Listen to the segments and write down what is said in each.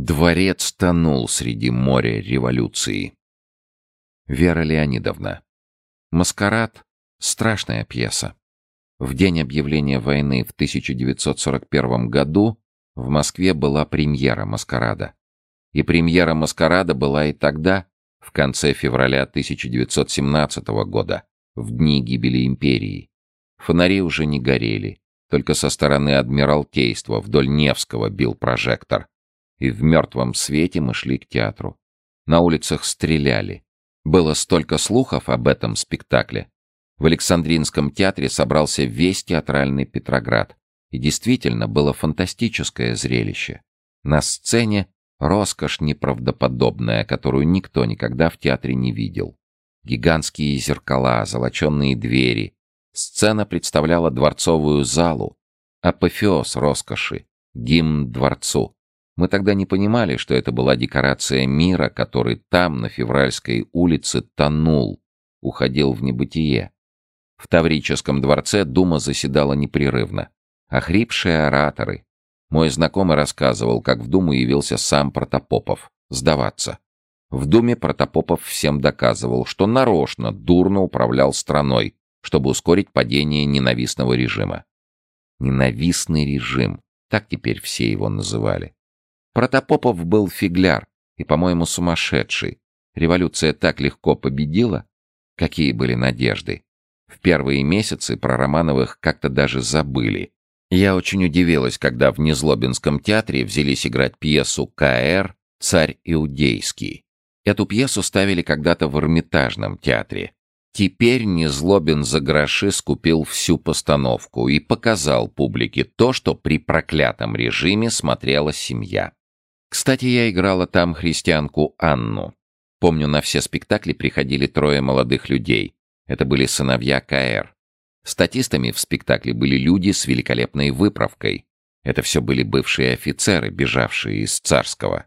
Дворец тонул среди моря революции. Вера Леонидовна. «Маскарад» — страшная пьеса. В день объявления войны в 1941 году в Москве была премьера «Маскарада». И премьера «Маскарада» была и тогда, в конце февраля 1917 года, в дни гибели империи. Фонари уже не горели, только со стороны Адмиралтейства вдоль Невского бил прожектор. И в мертвом свете мы шли к театру. На улицах стреляли. Было столько слухов об этом спектакле. В Александринском театре собрался весь театральный Петроград. И действительно было фантастическое зрелище. На сцене роскошь неправдоподобная, которую никто никогда в театре не видел. Гигантские зеркала, золоченные двери. Сцена представляла дворцовую залу. Апофеоз роскоши. Гимн дворцу. Мы тогда не понимали, что это была декорация мира, который там, на Февральской улице, тонул, уходил в небытие. В Таврическом дворце дума заседала непрерывно. Охрипшие ораторы. Мой знакомый рассказывал, как в думу явился сам Протопопов. Сдаваться. В думе Протопопов всем доказывал, что нарочно дурно управлял страной, чтобы ускорить падение ненавистного режима. Ненавистный режим. Так теперь все его называли. Протопопов был фигляр и, по-моему, сумасшедший. Революция так легко победила. Какие были надежды? В первые месяцы про Романовых как-то даже забыли. Я очень удивилась, когда в Незлобинском театре взялись играть пьесу «К.Р. Царь Иудейский». Эту пьесу ставили когда-то в Эрмитажном театре. Теперь Незлобин за гроши скупил всю постановку и показал публике то, что при проклятом режиме смотрела семья. Кстати, я играла там христианку Анну. Помню, на все спектакли приходили трое молодых людей. Это были сыновья КР. Статистами в спектакле были люди с великолепной выправкой. Это все были бывшие офицеры, бежавшие из царского.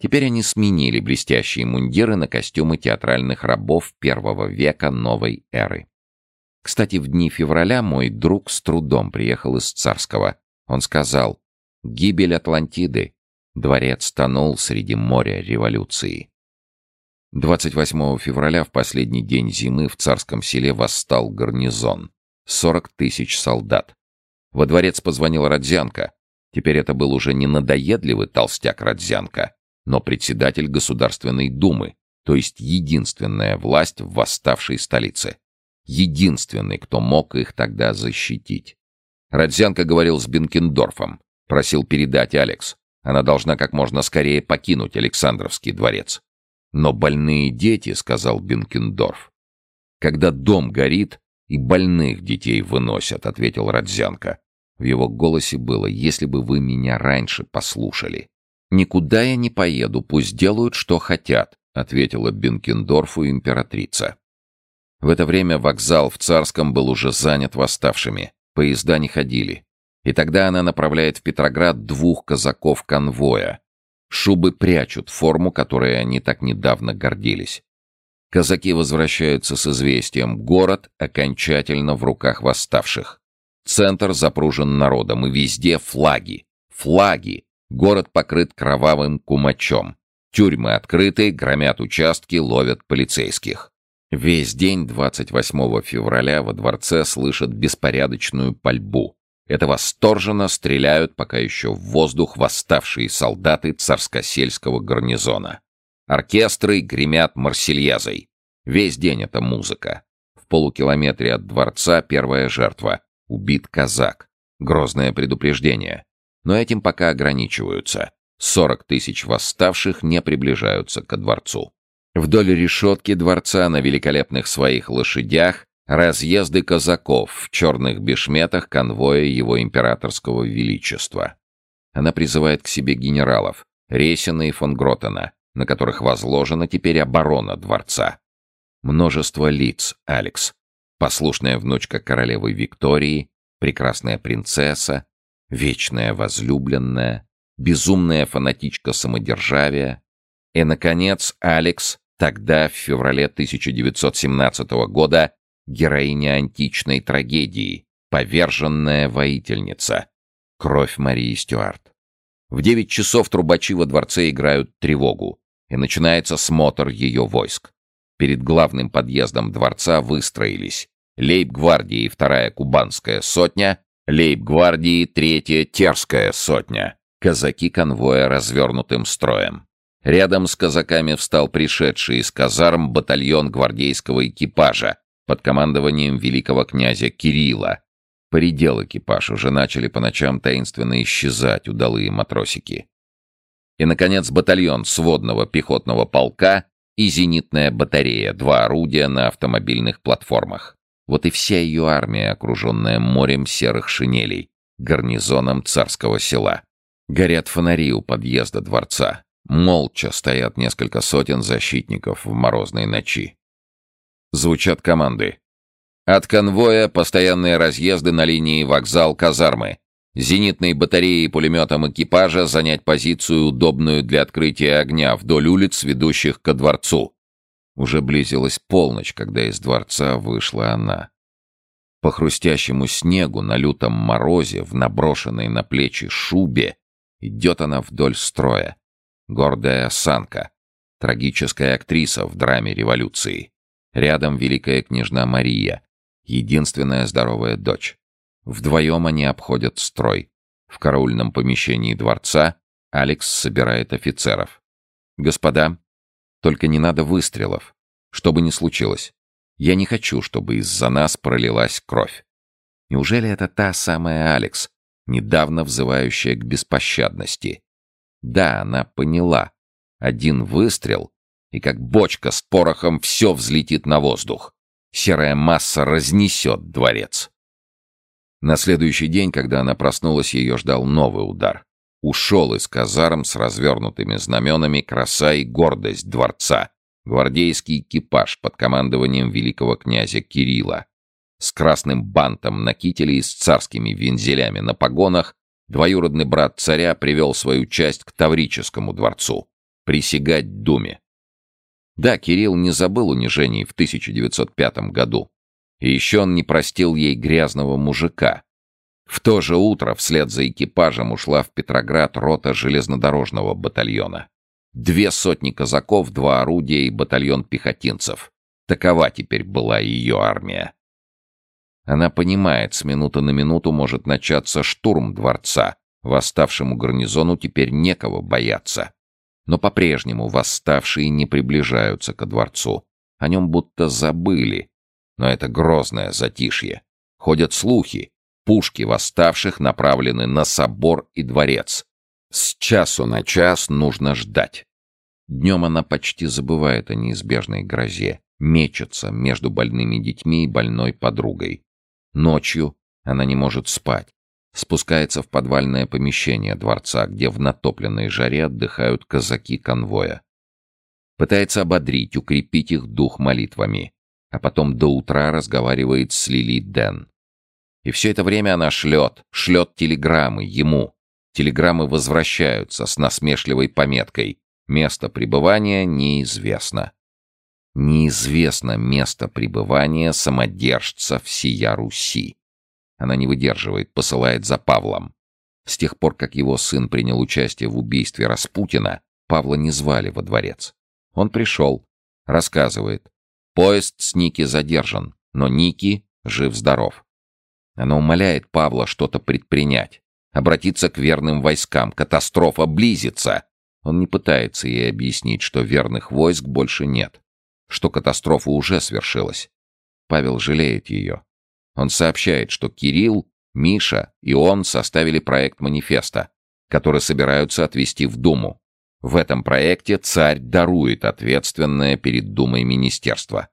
Теперь они сменили блестящие мундиры на костюмы театральных рабов первого века новой эры. Кстати, в дни февраля мой друг с трудом приехал из царского. Он сказал «Гибель Атлантиды. Дворец тонул среди моря революции. 28 февраля, в последний день зимы, в царском селе восстал гарнизон. 40 тысяч солдат. Во дворец позвонил Родзянко. Теперь это был уже не надоедливый толстяк Родзянко, но председатель Государственной Думы, то есть единственная власть в восставшей столице. Единственный, кто мог их тогда защитить. Родзянко говорил с Бенкендорфом, просил передать Алекс. Она должна как можно скорее покинуть Александровский дворец. Но больные дети, сказал Бенкендорф. Когда дом горит, и больных детей выносят, ответил Родзянко. В его голосе было, если бы вы меня раньше послушали. Никуда я не поеду, пусть делают, что хотят, ответила Бенкендорфу императрица. В это время вокзал в Царском был уже занят восставшими. Поезда не ходили. И тогда она направляет в Петроград двух казаков конвоя. Шубы прячут форму, которой они так недавно гордились. Казаки возвращаются с известием. Город окончательно в руках восставших. Центр запружен народом, и везде флаги. Флаги! Город покрыт кровавым кумачом. Тюрьмы открыты, громят участки, ловят полицейских. Весь день 28 февраля во дворце слышат беспорядочную пальбу. Это восторженно стреляют пока еще в воздух восставшие солдаты царскосельского гарнизона. Оркестры гремят марсельязой. Весь день это музыка. В полукилометре от дворца первая жертва. Убит казак. Грозное предупреждение. Но этим пока ограничиваются. 40 тысяч восставших не приближаются ко дворцу. Вдоль решетки дворца на великолепных своих лошадях разъезды казаков в черных бешметах конвоя его императорского величества. Она призывает к себе генералов Ресина и фон Гротена, на которых возложена теперь оборона дворца. Множество лиц, Алекс. Послушная внучка королевы Виктории, прекрасная принцесса, вечная возлюбленная, безумная фанатичка самодержавия. И, наконец, Алекс, тогда, в феврале 1917 года, героиня античной трагедии, поверженная воительница, кровь Марии Стюарт. В девять часов трубачи во дворце играют тревогу, и начинается смотр ее войск. Перед главным подъездом дворца выстроились лейб-гвардии вторая кубанская сотня, лейб-гвардии третья терская сотня, казаки конвоя развернутым строем. Рядом с казаками встал пришедший из казарм батальон гвардейского экипажа под командованием великого князя Кирилла. Поредел экипаж, уже начали по ночам таинственно исчезать удалые матросики. И, наконец, батальон сводного пехотного полка и зенитная батарея, два орудия на автомобильных платформах. Вот и вся ее армия, окруженная морем серых шинелей, гарнизоном царского села. Горят фонари у подъезда дворца. Молча стоят несколько сотен защитников в морозной ночи. Звучат команды. От конвоя постоянные разъезды на линии вокзал-казармы. Зенитные батареи и пулеметом экипажа занять позицию, удобную для открытия огня вдоль улиц, ведущих ко дворцу. Уже близилась полночь, когда из дворца вышла она. По хрустящему снегу на лютом морозе, в наброшенной на плечи шубе, идет она вдоль строя. Гордая осанка. Трагическая актриса в драме революции. Рядом великая княжна Мария, единственная здоровая дочь. Вдвоем они обходят строй. В караульном помещении дворца Алекс собирает офицеров. «Господа, только не надо выстрелов. Что бы ни случилось. Я не хочу, чтобы из-за нас пролилась кровь. Неужели это та самая Алекс, недавно взывающая к беспощадности? Да, она поняла. Один выстрел, и как бочка с порохом все взлетит на воздух. Серая масса разнесет дворец. На следующий день, когда она проснулась, ее ждал новый удар. Ушел из казарм с развернутыми знаменами краса и гордость дворца. Гвардейский экипаж под командованием великого князя Кирилла. С красным бантом на кителе и с царскими вензелями на погонах двоюродный брат царя привел свою часть к Таврическому дворцу. Присягать Думе. Да, Кирилл не забыл унижений в 1905 году. И еще он не простил ей грязного мужика, в то же утро вслед за экипажем ушла в Петроград рота железнодорожного батальона. Две сотни казаков, два орудия и батальон пехотинцев. Такова теперь была ее армия. Она понимает, с минуты на минуту может начаться штурм дворца. Восставшему гарнизону теперь некого бояться. Но по-прежнему восставшие не приближаются ко дворцу. О нем будто забыли. Но это грозное затишье. Ходят слухи, Пушки восставших направлены на собор и дворец. С часу на час нужно ждать. Днем она почти забывает о неизбежной грозе, мечется между больными детьми и больной подругой. Ночью она не может спать. Спускается в подвальное помещение дворца, где в натопленной жаре отдыхают казаки конвоя. Пытается ободрить, укрепить их дух молитвами, а потом до утра разговаривает с Лили Дэн. И все это время она шлет, шлет телеграммы ему. Телеграммы возвращаются с насмешливой пометкой «Место пребывания неизвестно». Неизвестно место пребывания самодержца всея Руси. Она не выдерживает, посылает за Павлом. С тех пор, как его сын принял участие в убийстве Распутина, Павла не звали во дворец. Он пришел, рассказывает. Поезд с Ники задержан, но Ники жив-здоров. Она умоляет Павла что-то предпринять, обратиться к верным войскам. Катастрофа близится. Он не пытается ей объяснить, что верных войск больше нет, что катастрофа уже свершилась. Павел жалеет ее. Он сообщает, что Кирилл, Миша и он составили проект манифеста, который собираются отвести в Думу. В этом проекте царь дарует ответственное перед Думой министерство.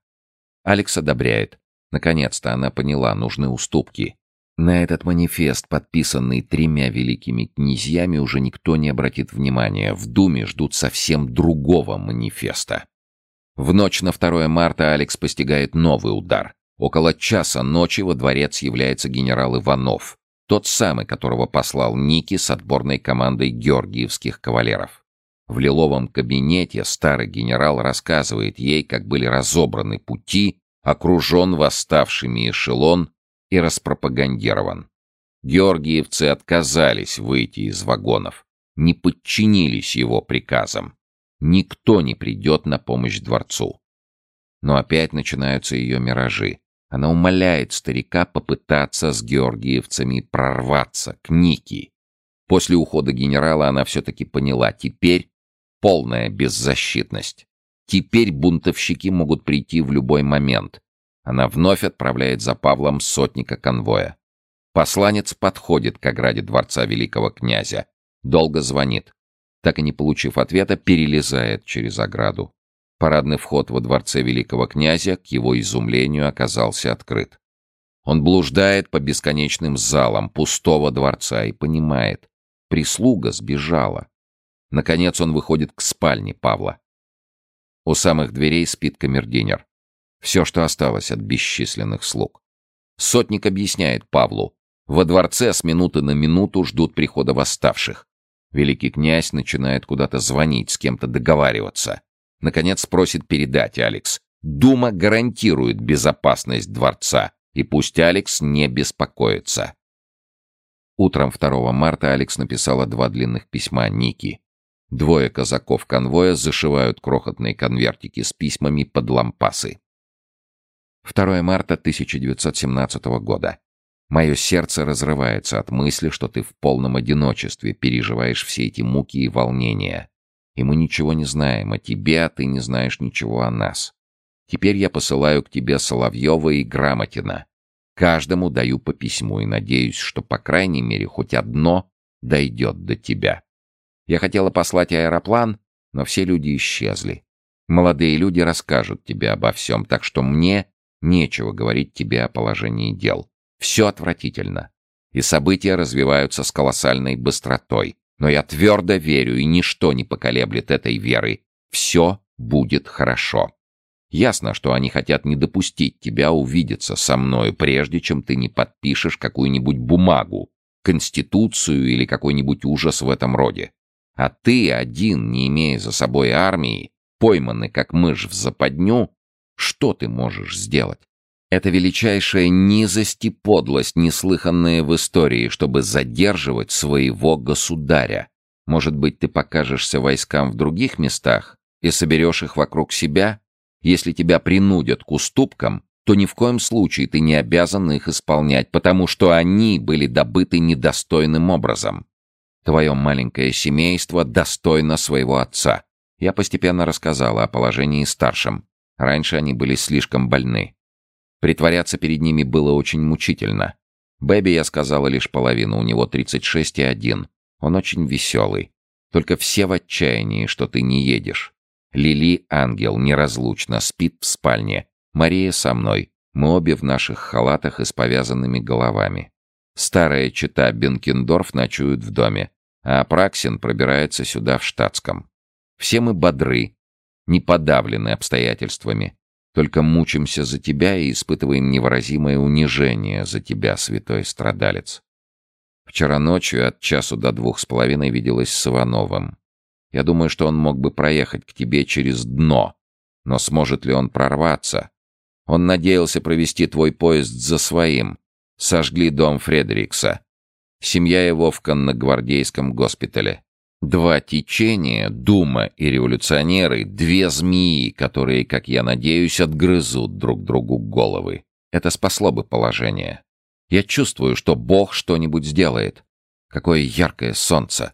Алекс одобряет. Наконец-то она поняла, нужны уступки. На этот манифест, подписанный тремя великими князьями, уже никто не обратит внимания. В Думе ждут совсем другого манифеста. В ночь на 2 марта Алекс постигает новый удар. Около часа ночи во дворец является генерал Иванов, тот самый, которого послал Ники с отборной командой георгиевских кавалеров. В лиловом кабинете старый генерал рассказывает ей, как были разобраны пути окружен восставшими эшелон и распропагандирован. Георгиевцы отказались выйти из вагонов. не подчинились его приказам. Никто не придет на помощь дворцу. Но опять начинаются ее миражи. Она умоляет старика попытаться с георгиевцами прорваться к Нике. После ухода генерала она все-таки поняла, теперь полная беззащитность. Теперь бунтовщики могут прийти в любой момент. Она вновь отправляет за Павлом сотника конвоя. Посланец подходит к ограде дворца великого князя. Долго звонит. Так и не получив ответа, перелезает через ограду. Парадный вход во дворце великого князя, к его изумлению, оказался открыт. Он блуждает по бесконечным залам пустого дворца и понимает, прислуга сбежала. Наконец он выходит к спальне Павла. У самых дверей спит камердинер. Все, что осталось от бесчисленных слуг. Сотник объясняет Павлу. Во дворце с минуты на минуту ждут прихода восставших. Великий князь начинает куда-то звонить, с кем-то договариваться. Наконец просит передать Алекс. Дума гарантирует безопасность дворца, и пусть Алекс не беспокоится. Утром 2 марта Алекс написала два длинных письма Ники. Двое казаков конвоя зашивают крохотные конвертики с письмами под лампасы. 2 марта 1917 года. Мое сердце разрывается от мысли, что ты в полном одиночестве переживаешь все эти муки и волнения. И мы ничего не знаем о тебе, а ты не знаешь ничего о нас. Теперь я посылаю к тебе Соловьева и Грамотина. Каждому даю по письму и надеюсь, что, по крайней мере, хоть одно дойдет до тебя. Я хотела послать аэроплан, но все люди исчезли. Молодые люди расскажут тебе обо всем, так что мне нечего говорить тебе о положении дел. Все отвратительно. И события развиваются с колоссальной быстротой. Но я твердо верю, и ничто не поколеблет этой веры. Все будет хорошо. Ясно, что они хотят не допустить тебя увидеться со мною, прежде чем ты не подпишешь какую-нибудь бумагу, конституцию или какой-нибудь ужас в этом роде. А ты один, не имея за собой армии, пойманный как мышь в западню, что ты можешь сделать? Это величайшая низость и подлость, неслыханная в истории, чтобы задерживать своего государя. Может быть, ты покажешься войскам в других местах и соберешь их вокруг себя? Если тебя принудят к уступкам, то ни в коем случае ты не обязан их исполнять, потому что они были добыты недостойным образом. Твое маленькое семейство достойно своего отца. Я постепенно рассказала о положении старшим. Раньше они были слишком больны. Притворяться перед ними было очень мучительно. Бэби я сказала лишь половину, у него 36 и один. Он очень веселый. Только все в отчаянии, что ты не едешь. Лили, ангел, неразлучно, спит в спальне. Мария со мной. Мы обе в наших халатах и с повязанными головами. Старая чита Бенкендорф ночует в доме, а Апраксин пробирается сюда в штатском. Все мы бодры, не подавлены обстоятельствами. Только мучимся за тебя и испытываем невыразимое унижение за тебя, святой страдалец. Вчера ночью от часу до двух с половиной виделась с Ивановым. Я думаю, что он мог бы проехать к тебе через дно. Но сможет ли он прорваться? Он надеялся провести твой поезд за своим. Сожгли дом Фредерикса. Семья его в конногвардейском госпитале. Два течения, Дума и революционеры, две змеи, которые, как я надеюсь, отгрызут друг другу головы. Это спасло бы положение. Я чувствую, что Бог что-нибудь сделает. Какое яркое солнце.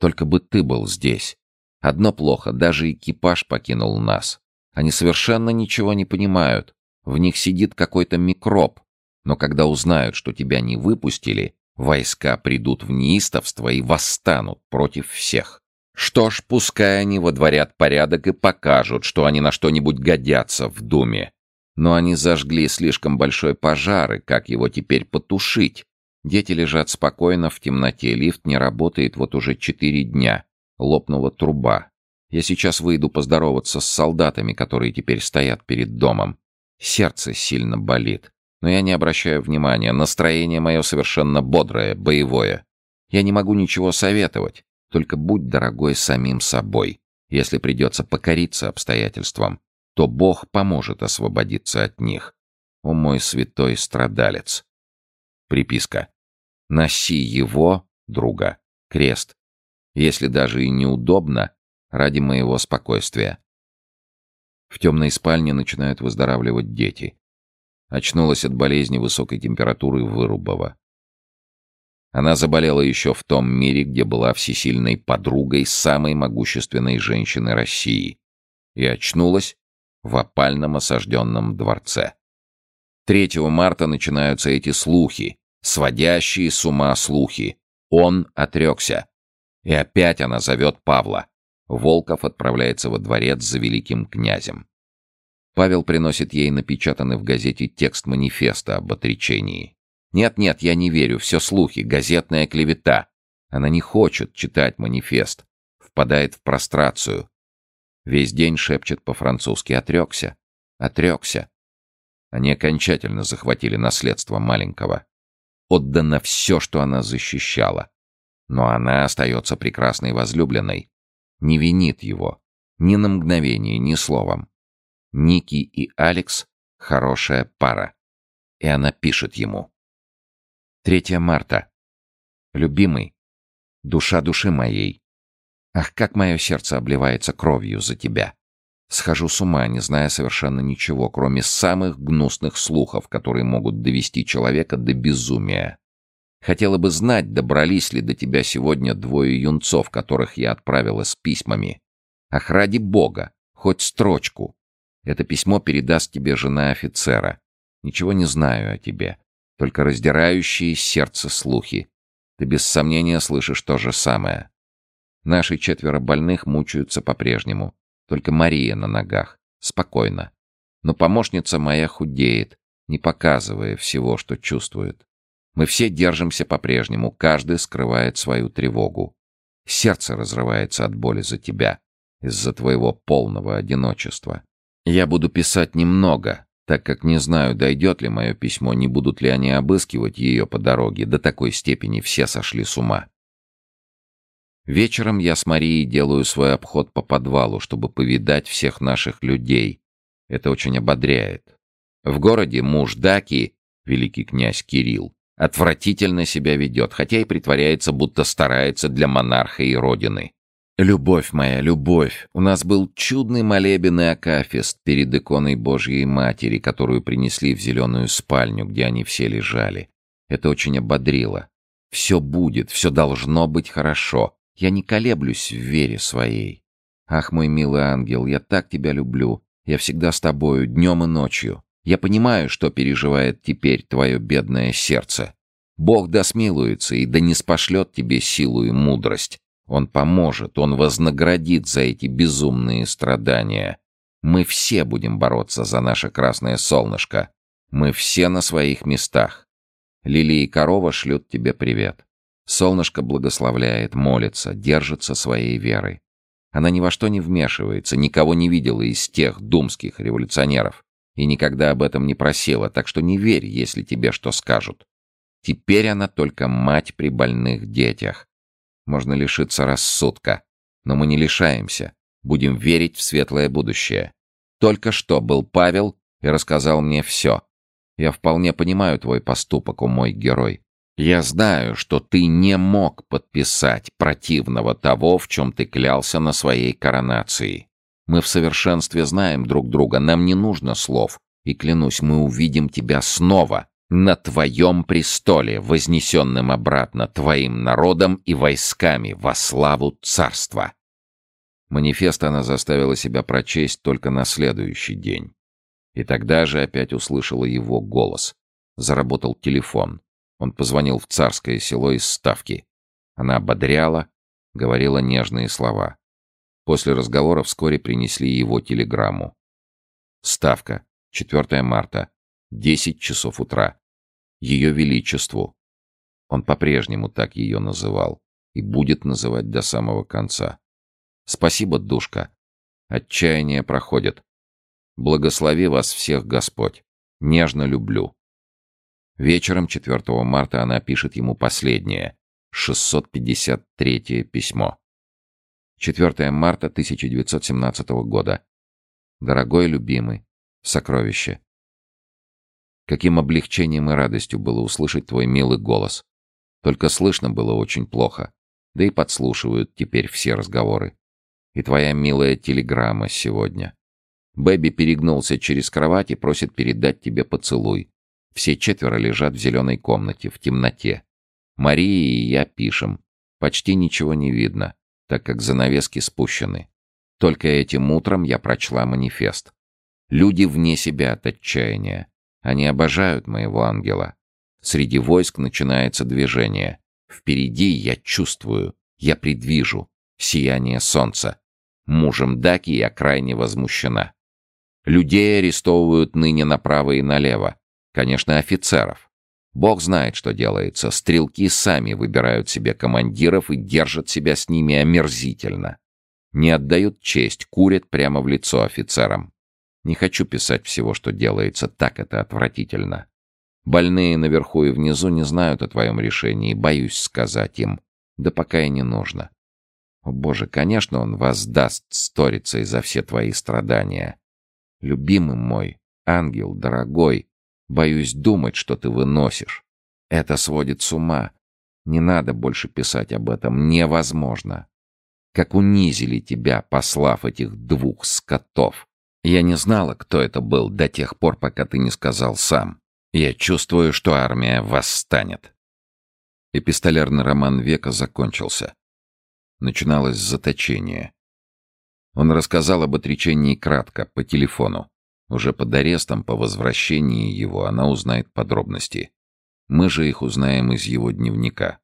Только бы ты был здесь. Одно плохо, даже экипаж покинул нас. Они совершенно ничего не понимают. В них сидит какой-то микроб. Но когда узнают, что тебя не выпустили, Войска придут в неистовство и восстанут против всех. Что ж, пускай они водворят порядок и покажут, что они на что-нибудь годятся в Думе. Но они зажгли слишком большой пожар, и как его теперь потушить? Дети лежат спокойно в темноте, лифт не работает вот уже четыре дня. Лопнула труба. Я сейчас выйду поздороваться с солдатами, которые теперь стоят перед домом. Сердце сильно болит. Но я не обращаю внимания, настроение мое совершенно бодрое, боевое. Я не могу ничего советовать, только будь дорогой самим собой. Если придется покориться обстоятельствам, то Бог поможет освободиться от них. О мой святой страдалец! Приписка. Носи его, друга, крест. Если даже и неудобно, ради моего спокойствия. В темной спальне начинают выздоравливать дети. Очнулась от болезни высокой температуры Вырубова. Она заболела еще в том мире, где была всесильной подругой самой могущественной женщины России. И очнулась в опальном осажденном дворце. 3 марта начинаются эти слухи, сводящие с ума слухи. Он отрекся. И опять она зовет Павла. Волков отправляется во дворец за великим князем. Павел приносит ей напечатанный в газете текст манифеста об отречении. «Нет-нет, я не верю, все слухи, газетная клевета». Она не хочет читать манифест, впадает в прострацию. Весь день шепчет по-французски «отрекся, отрекся». Они окончательно захватили наследство маленького. Отдано все, что она защищала. Но она остается прекрасной возлюбленной. Не винит его. Ни на мгновение, ни словом. Ники и Алекс — хорошая пара. И она пишет ему. 3 марта. Любимый, душа души моей. Ах, как мое сердце обливается кровью за тебя. Схожу с ума, не зная совершенно ничего, кроме самых гнусных слухов, которые могут довести человека до безумия. Хотела бы знать, добрались ли до тебя сегодня двое юнцов, которых я отправила с письмами. Ах, ради бога, хоть строчку. Это письмо передаст тебе жена офицера. Ничего не знаю о тебе, только раздирающие сердце слухи. Ты без сомнения слышишь то же самое. Наши четверо больных мучаются по-прежнему. Только Мария на ногах. Спокойно. Но помощница моя худеет, не показывая всего, что чувствует. Мы все держимся по-прежнему, каждый скрывает свою тревогу. Сердце разрывается от боли за тебя, из-за твоего полного одиночества. Я буду писать немного, так как не знаю, дойдет ли мое письмо, не будут ли они обыскивать ее по дороге, до такой степени все сошли с ума. Вечером я с Марией делаю свой обход по подвалу, чтобы повидать всех наших людей. Это очень ободряет. В городе муж Даки, великий князь Кирилл, отвратительно себя ведет, хотя и притворяется, будто старается для монарха и родины. «Любовь моя, любовь! У нас был чудный молебен и акафист перед иконой Божьей Матери, которую принесли в зеленую спальню, где они все лежали. Это очень ободрило. Все будет, все должно быть хорошо. Я не колеблюсь в вере своей. Ах, мой милый ангел, я так тебя люблю. Я всегда с тобою, днем и ночью. Я понимаю, что переживает теперь твое бедное сердце. Бог да смилуется и да не спошлет тебе силу и мудрость. Он поможет, он вознаградит за эти безумные страдания. Мы все будем бороться за наше красное солнышко. Мы все на своих местах. Лили и корова шлют тебе привет. Солнышко благословляет, молится, держится своей верой. Она ни во что не вмешивается, никого не видела из тех думских революционеров и никогда об этом не просила, так что не верь, если тебе что скажут. Теперь она только мать при больных детях. Можно лишиться рассудка, но мы не лишаемся, будем верить в светлое будущее. Только что был Павел и рассказал мне все. Я вполне понимаю твой поступок, о мой герой. Я знаю, что ты не мог подписать противного того, в чем ты клялся на своей коронации. Мы в совершенстве знаем друг друга, нам не нужно слов. И клянусь, мы увидим тебя снова на твоем престоле, вознесенным обратно твоим народом и войсками во славу царства. Манифест она заставила себя прочесть только на следующий день. И тогда же опять услышала его голос. Заработал телефон. Он позвонил в царское село из Ставки. Она ободряла, говорила нежные слова. После разговора вскоре принесли его телеграмму. Ставка, 4 марта, 10 часов утра. Ее Величеству. Он по-прежнему так ее называл и будет называть до самого конца. Спасибо, душка. Отчаяние проходит. Благослови вас всех Господь. Нежно люблю. Вечером 4 марта она пишет ему последнее, 653 письмо. 4 марта 1917 года. Дорогой любимый, сокровище. Каким облегчением и радостью было услышать твой милый голос. Только слышно было очень плохо. Да и подслушивают теперь все разговоры. И твоя милая телеграмма сегодня. Бэби перегнулся через кровать и просит передать тебе поцелуй. Все четверо лежат в зеленой комнате, в темноте. Мария и я пишем. Почти ничего не видно, так как занавески спущены. Только этим утром я прочла манифест. Люди вне себя от отчаяния. Они обожают моего ангела. Среди войск начинается движение. Впереди я чувствую, я предвижу сияние солнца. Мужем Даки я крайне возмущена. Людей арестовывают ныне направо и налево. Конечно, офицеров. Бог знает, что делается. Стрелки сами выбирают себе командиров и держат себя с ними омерзительно. Не отдают честь, курят прямо в лицо офицерам. Не хочу писать всего, что делается, так это отвратительно. Больные наверху и внизу не знают о твоем решении, боюсь сказать им. Да пока и не нужно. О, Боже, конечно, он воздаст сторицей за все твои страдания. Любимый мой, ангел дорогой, боюсь думать, что ты выносишь. Это сводит с ума. Не надо больше писать об этом, невозможно. Как унизили тебя, послав этих двух скотов. Я не знала, кто это был до тех пор, пока ты не сказал сам. Я чувствую, что армия восстанет. Эпистолярный роман века закончился. Начиналось заточение. Он рассказал об отречении кратко, по телефону. Уже под арестом, по возвращении его, она узнает подробности. Мы же их узнаем из его дневника.